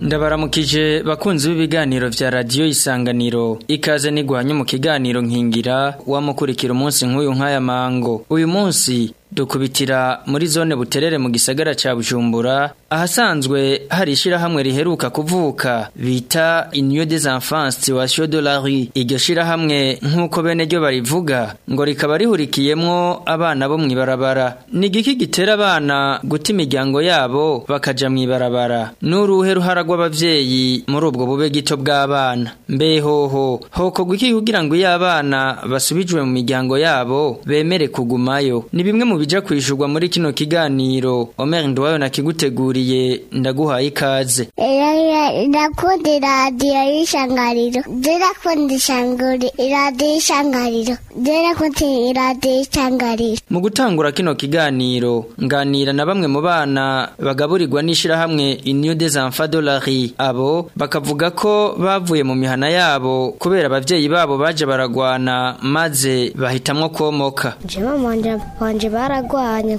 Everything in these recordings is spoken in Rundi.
ndabaramukije bakunzi b'ibiganiro bya radiyo isanganiro ikaze n'igwanye mu kiganiro nkingira wamukurikira umunsi nk'uyu nk'aya mango uyu munsi dukubitira muri zone buterere mu gisagara cya bujumbura ahasanzwe hari ishyirahamwe riheruka kuvuka bita inyo des enfants situation de la rue iryo shyirahamwe nk'uko bene ryo barivuga ngo rikaba rihurikiyemo abana bo mu ibarabara ni igiki gitera abana guta imiryango yabo bakajya mu ibarabara n'uruhe ruhara rw'ababyeyi muri ubwo bube gito bw'abana mbehoho hokorwa iki kugira ngo iyo abana basubijwe mu miryango yabo bemere kugumayo ni bimwe mu bija kwishurwa muri kino kiganiro Omer Ndwayo na kigutegura nkanguriye ndaguhaye ikaze ndakunda iradiyo y'ishangariro ndakunda ishanguri iradiyo y'ishangariro ndakunda iradiyo y'ishangariro mu gutangura kino kiganiro nganira na bamwe mu bana bagaburirwa n'ishyirahamwe iniyu desanfadolari abo bakavuga ko bavuye mu mihana yabo kubera ababyeyi babo baje baragwana maze bahitamwo komoka njyewe mu baragwanya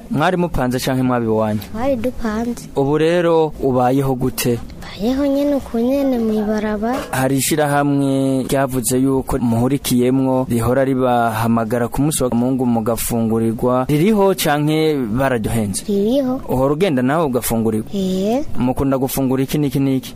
mwari mupanze cyangwa mwaba iwanyu dupanze ubu rero ubayeho gute yeho nyine uku nyine mu ibaraba hari ishyirahamwe ryavuze yuko muhurikiyemwo rihora ribahamagara ku munsi wa mungu mugafungurirwa ririho canke bararyohenze ririho uhora ugenda nawe ugafungurirwa ee mukunda gufungura iki niki niki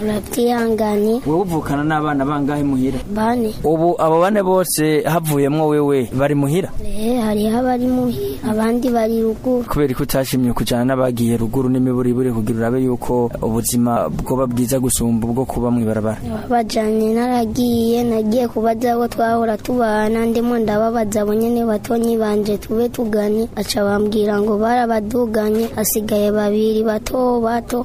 murabyihangane wowe uvukana n'abana bangahe muhira bane ubu abo bane bose havuyemo wewe bari muhira eh abari muhira abandi bari ruguru kubera ko utashimye kujyana n'abagiye ruguru n'imiburibure kugira urabe yuko ubuzima bwoba bwiza gusumba ubwo kuba mw'ibarabara bajyanye naragiye nagiye kubaza abo twahora tubana ndimo ndababaza abo nyine bato nyibanje tube tugu baduganye aca bambwira ngo barabaduganye asigaye babiri bato bato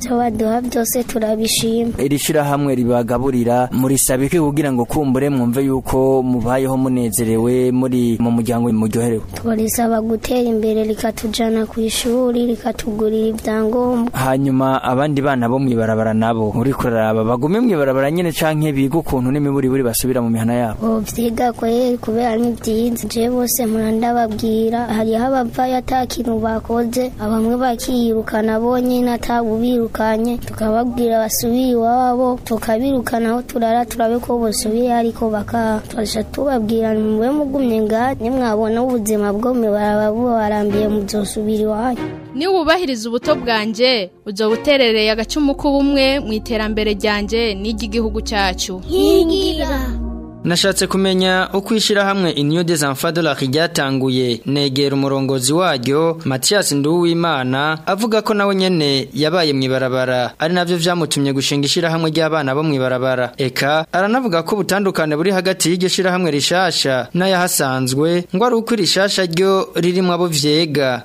ibyo baduha byose turabishima iri shyirahamwe ribagaburira muri iki kugira ngo kumbure mwumve yuko mubayeho munezerewe muri mu muryango muryoherewe tubarisaba gutera imbere rikatujyana ku ishuri rikatugurira ibyangombwa hanyuma abandi bana bo mu ibarabara nabo uri kuraraba bagume mu ibarabara nyine canke biga ukuntu n'imiburiburi basubira mu mihana yabo vyiga kweri kubera ni vyiza bose murandababwira hari abavayo ata kintu bakoze abamwe bakiyirukana bonyene atabubirukanye tukababwira basubire iwabo tukabirukana aho turara turabe ko bosubire ariko baka twaja tubabwira nimube mugumye ngaha nimwabona ubuzima bwo mu ibarabara bubarambiye muzosubira iwanyu wubahiriza ubuto bwanjye ujya buterereye agacumu k'ubumwe mu iterambere ryanjye n'iry'igihugu cyacu nkingira nashatse kumenya uko ishyirahamwe iniyo de zanfadolari ryatanguye negera umurongozi waryo matiyasi nduwimana avuga ko nawe nyene yabaye mu ibarabara ari nabyo byamutumye gushinga ishyirahamwe ry'abana bo mu ibarabara eka aranavuga ko ubutandukane buri hagati y'iryo shyirahamwe rishasha n'ayahasanzwe ngo ari uko irishasha ryo ririmo abo vyega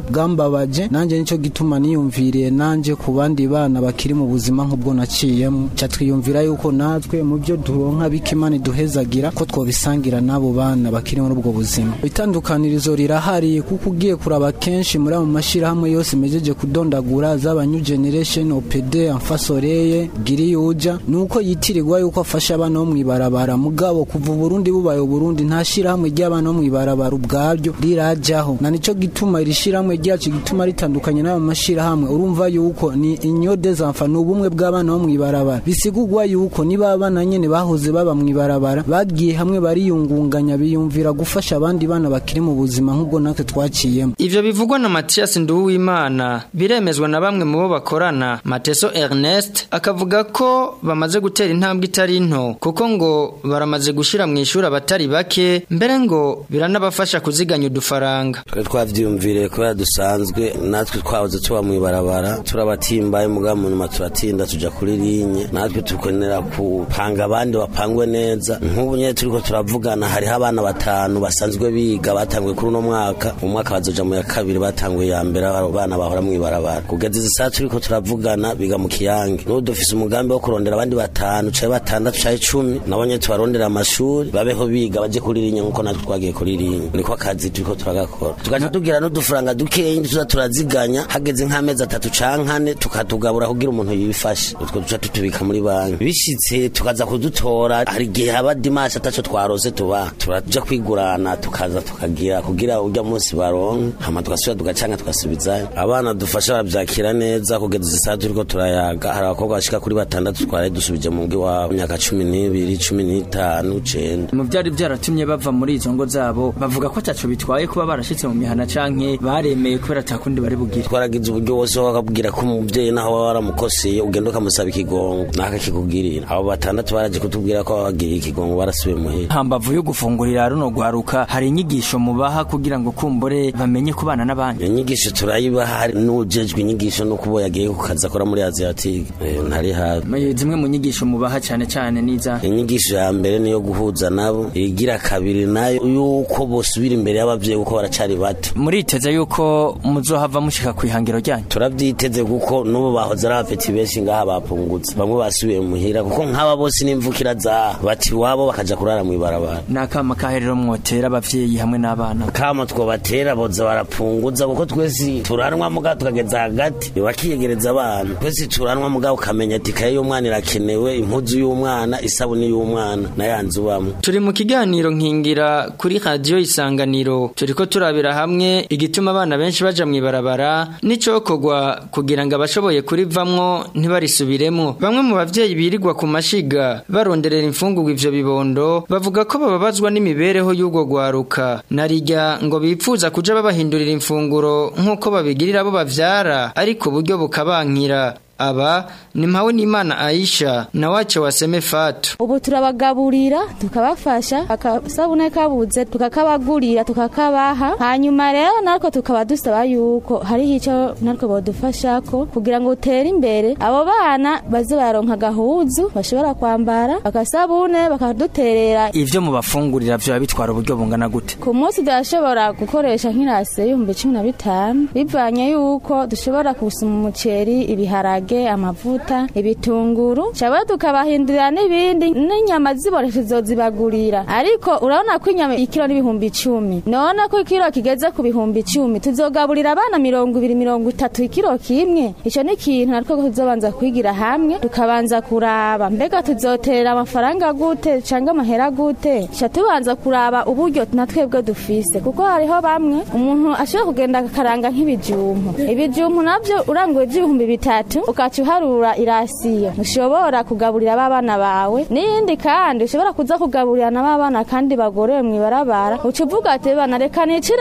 bwambabaje nanje nico gituma niyumviriye nanje ku bandi bana bakiri mu buzima nk'ubwo naciyemwo catwiyumvira yuko natwe mu byo duronka bikimani duhezagira ko twobisangira nabo bana bakiri muri ubwo buzima itandukanirizo rirahari kuko ugiye kuraba kenshi muri ayo mashyirahamwe yose mejeje kudondagura zaba new generation opd amfasoreye giriyuja nuko yitirirwa yuko afasha abana bo mu ibarabara mugabo kuva uburundi bubaye uburundi nta shyirahamwe ry'abana bo mu ibarabara ubwabyo rirajyaho na nicyo gituma iri shyirahamwe ryacu gituma ritandukanye n'ayo mashyirahamwe urumva yuko ni inyode zamfa ni ubumwe bw'abana bo mu ibarabara bisigugwa yuko niba abana nyine bahoze baba mu ibarabara bagiye hamwe bariyungunganya kurwanya biyumvira gufasha abandi bana bakiri mu buzima nk'ubwo natwe twakiyemo ibyo bivugwa na Mathias Nduwimana biremezwa na bamwe mu bo bakorana Mateso Ernest akavuga ko bamaze gutera intambwe itari nto kuko ngo baramaze gushira mu ishuri abatari bake mbere ngo biranabafasha kuziganya udufaranga twavyumvire kubera dusanzwe natwe twahoze tuba mu ibarabara turabatimbaye mugamu nyuma turatinda tuja kuri linye natwe tukenera kupanga abandi bapangwe neza nk'ubu nyene turiko turavugana hariho abana batanu basanzwe biga batanguye kuri uno mwaka mu mwaka bazoja mu ya kabiri batanguye ya mbere bana bahora mu ibarabara kugeza izi saa turiko turavugana biga mu kiyange n'ubu dufise umugambi wo kurondera abandi batanu caye batandatu caye icumi nabonye tubarondera amashuri babeho biga baje kuririnya nkuko natwe twagiye kuririnya niko akazi turiko turagakora tugaca tugira n'udufaranga dukeyi tuza turaziganya hageze nk'amezi atatu cankane tukatugabura kugira umuntu yifashe utwo duca tutubika muri banki bishitse tukaza kudutora hari igihe haba dimashi ataco twarose tubaha turaja kwigurana tukaza tukagira kugira ujya munsi baronka hama tugasubira tugacanga tugasubizayo abana dufasha babyakira neza kugeza isaha turiko turayaga hari abakobwa bashika kuri batandatu twari dusubije mu bwi wabo myaka cumi n'ibiri cumi n'itanu icenda mu byari byaratumye bava muri izo ngo zabo bavuga ko ataco bitwaye kuba barashyitse mu mihana canke baremeye kubera atakundi bari bugire twaragize uburyo bwose bakabwira ko umubyeyi naho baba baramukoseye ugenda ukamusaba ikigongo nakakikugirira abo batandatu baraje kutubwira ko babagiye ikigongo barasubiye muhira hambavu yo gufunga gukangurira runo gwaruka hari inyigisho mubaha kugira ngo kumbure bamenye kubana n'abandi iyo turayibaha n'ujejwe inyigisho no kubo yagiye kukaza akora muri Aziatique eh, ntari hafi zimwe mu nyigisho mubaha cyane cyane niza inyigisho ya mbere niyo guhuza nabo igira kabiri nayo yuko bosubira imbere y'abavyeyi kuko baracari bato muriteze yuko muzohava mushika kwihangiro ryanyu turavyiteze kuko nubo bahoze arabafeti benshi ngaha bapungutse bamwe basubiye muhira kuko nk'aba bose n'imvukira za bati wabo bakajya kurara mu ibarabara amakahero mwotera abavyeyi hamwe n'abana kama twobatera boza barapunguza kuko twese turanwa muga tukageza hagati bakiyegereza abana twese turanwa muga ukamenya ati kaye y'umwana irakenewe impuzu y'umwana isabuni y'umwana nayanze ubamwe turi mu kiganiro nkingira kuri radio isanganiro turiko turabira hamwe igituma abana benshi baja mwibarabara nicokogwa kugira ngo abashoboye kurivamwo ntibarisubiremwo bamwe mu bavyeyi birigwa ku mashiga baronderera imfungurwa ivyo bibondo bavuga ko bababazwa batunzwe n'imibereho y'ubwo gwaruka narijya ngo bipfuza kuja babahindurira imfunguro nk'uko babigirira abo bavyara ariko buryo bukabankira aba ni mpawe n'imana ayisha na wacu wa semefatu ubu turabagaburira tukabafasha akasabune kabuze tukakabagurira tukakabaha hanyuma rero nako tukaba dusaba yuko hariho icyo nako badufasha ko kugira ngo utere imbere abo bana baze baronka agahuzu bashobora kwambara akasabune bakaduterera ibyo mubafungurira byo bitwara uburyo bungana gute ku munsi turashobora gukoresha nk'irase y'ibihumbi cumi na bitanu bivanye yuko dushobora kusuma umuceri ibiharage ibiharage amavuta ibitunguru shaba tukabahindurira n'ibindi n'inyama ziboreshe zibagurira ariko urabona ko inyama ikiro n'ibihumbi icumi none ko ikiro kigeze ku bihumbi icumi tuzogaburira abana mirongo ibiri mirongo itatu ikiro kimwe icyo ni ikintu ariko tuzobanza kwigira hamwe tukabanza kuraba mbega tuzotera amafaranga gute cyangwa amahera gute cya tubanza kuraba uburyo natwebwe dufise kuko hariho bamwe umuntu ashobora kugenda akaranga nk'ibijumbu ibijumbu nabyo uranguye by'ibihumbi bitatu ukaca uharura irasiyo ushobora kugaburira abana bawe n'iyindi kandi ushobora kuza kugaburira n'abana kandi bagorewe mu ibarabara uca uvuga ati bana reka nica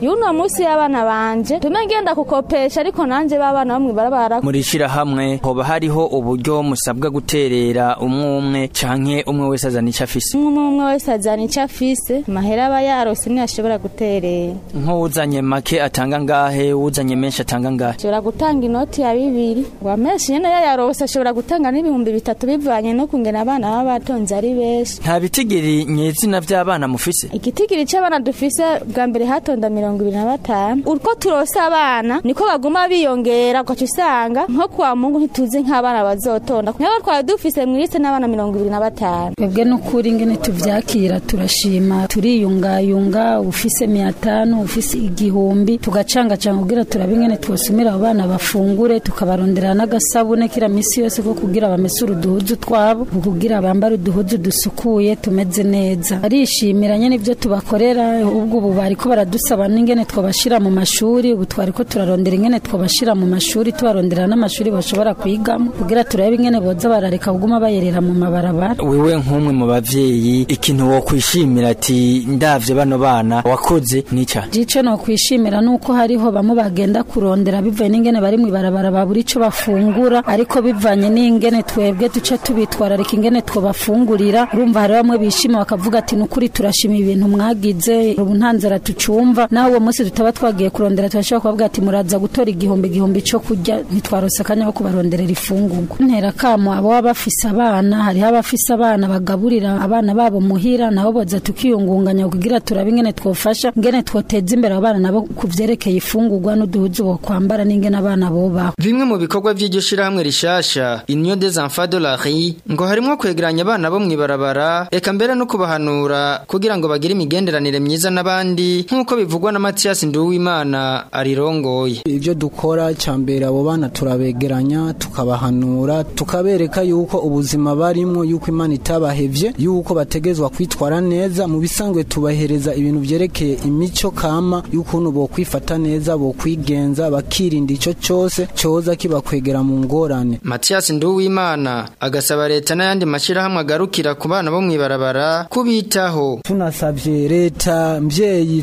y'uno munsi y'abana banje tume ngenda kukopesha ariko nanjye b'abana bo mu ibarabara muri shyirahamwe hoba hariho uburyo musabwa guterera umwe umwe canke umwe wese azana icyo afise umwe umwe wese azana icyo afise amahera aba yarose ntiyashobora guterera nk'uwuzanye make atanga ngahe uwuzanye menshi atanga ngahe ushobora gutanga inoti ya bibiri ngo amenshi nyine yayarose ashobora gutanga n'ibihumbi bitatu bivanye no kungena abana baba batonze ari benshi nta bitigiri nyizina by'abana mufise igitigiri cy'abana dufise bwa mbere hatonda mirongo ibiri na batanu uko turose abana niko baguma biyongera ugaca usanga nko kwa mungu ntituzi nk'abana bazotonda niba twari dufise mu isi n'abana mirongo ibiri na batanu twebwe n'ukuri ngene tubyakira turashima turiyungayunga ufise miya tanu ufise igihumbi tugacangacanga ubwira turabe ingene twosumira abo bana bafungure tukabarondera bagendera n'agasabune kira minsi yose ko kugira bamese uruduhuzu twabo kugira bambare uduhudu dusukuye tumeze neza barishimiranye n'ibyo tubakorera ubwo ubu bari ko baradusaba n'ingene twabashyira mu mashuri ubu twari ko turarondera ingene twabashyira mu mashuri tubarondera n'amashuri bashobora kwigamo kugira turebe ingene boza barareka kuguma bayerera mu mabarabara wewe nk'umwe mu babyeyi ikintu wo kwishimira ati ndabye bano bana wakoze nica gice no kwishimira nuko hariho bamwe bagenda kurondera bivuye n'ingene bari mu ibarabara babura icyo bafungura ariko bivanye n'ingene twebwe duce tubitwararika ingene twabafungurira urumva hari bamwe bishima bakavuga ati nukuri turashima ibintu mwagize ubu nta nzara tucumva naho uwo munsi tutaba twagiye kurondera turashobora kubavuga ati muraza gutora igihumbi igihumbi cyo kurya ntitwarose akanya ko kubaronderera ifungurwa ntera kamo abo baba bafise abana hariho abafise abana bagaburira abana babo muhira nabo boza tukiyungunganya kugira turabe ingene twofasha ingene twoteza imbere abana nabo ku byerekeye ifungurwa n'uduhuzu bo kwambara n'ingene abana bobaho bimwe mu bikorwa bikorwa by'iryo shyirahamwe rishasha inyo des enfants de la rue ngo harimo kwegeranya abana bo mu ibarabara eka mbere no kubahanura kugira ngo bagire imigenderanire myiza n'abandi nk'uko bivugwa na Mathias Nduwimana arirongoye ibyo dukora cyambere abo bana turabegeranya tukabahanura tukabereka yuko ubuzima barimo yuko imana itabahevye yuko bategezwa kwitwara neza mu bisanzwe tubahereza ibintu byerekeye imico kama yuko uno kwifata neza bo kwigenza bakirinda icyo cyose coza kiba bakwegera mu ngorane matiyasi nduwimana agasaba leta n'ayandi mashyirahamwe agarukira ku bana bo mu ibarabara kubitaho tunasabye leta mbyeyi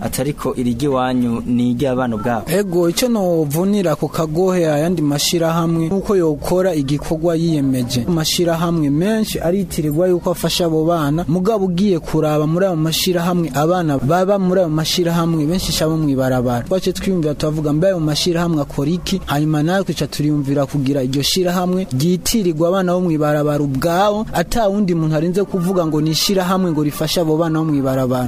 atari irigi wanyu yanyu nigira abana ubwabo ego icyo novunira ku kagohe ayandi mashyirahamwe nuko yokora igikorwa yiyemeje amashyirahamwe menshi aritirirwa yuko afasha abo bana mugabo ugiye kuraba muri ayo mashyirahamwe abana baba muri ayo mashyirahamwe benshi shabo mwibarabara twace twiyumvira tuvuga mbe ayo mashyirahamwe akora iki hanyuma nayo twica turiyumvira kugira iryo shyirahamwe ryitirirwa abana bo mwibarabara ubwabo atawundi muntu arinze kuvuga ngo ni ishyirahamwe ngo rifasha abo bana bo mwibarabara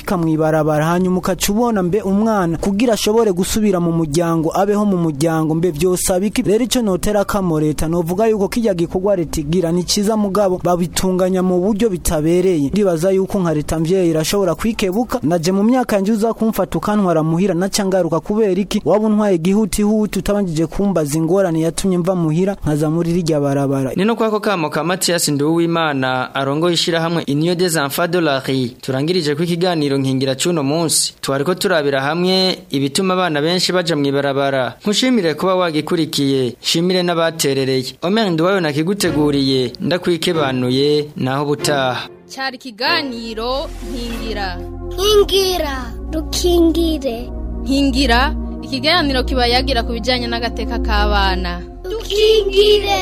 ashika mu ibarabara hanyuma ukaca ubona mbe umwana kugira ashobore gusubira mu muryango abeho mu muryango mbe byose abiki rero ico notera kamo leta novuga yuko kijya gikorwa leta igira ni ciza mugabo babitunganya mu buryo bitabereye ndibaza yuko nka nkarita mvyeyi irashobora kwikebuka naje mu myaka yanje uza kumfata ukantwara muhira naca ngaruka kubera iki waba untwaye gihuti huti utabanjije kumbaza ingorane yatumye mva muhira nkaza muri rirya barabara ni no kwako kamo ka Mathias Nduwimana arongo ishira hamwe des Enfants de la Rue turangirije ku ikiganiro nkingira cuno munsi twariko turabira hamwe ibituma abana benshi baja mu ibarabara nkushimire kuba wagikurikiye shimire n'abaterereye Omer Nduwayo nakiguteguriye ndakwikibanuye naho butaha cyari ikiganiro nkingira nkingira dukingire nkingira ikiganiro kiba yagira ku bijyanye n'agateka k'abana dukingire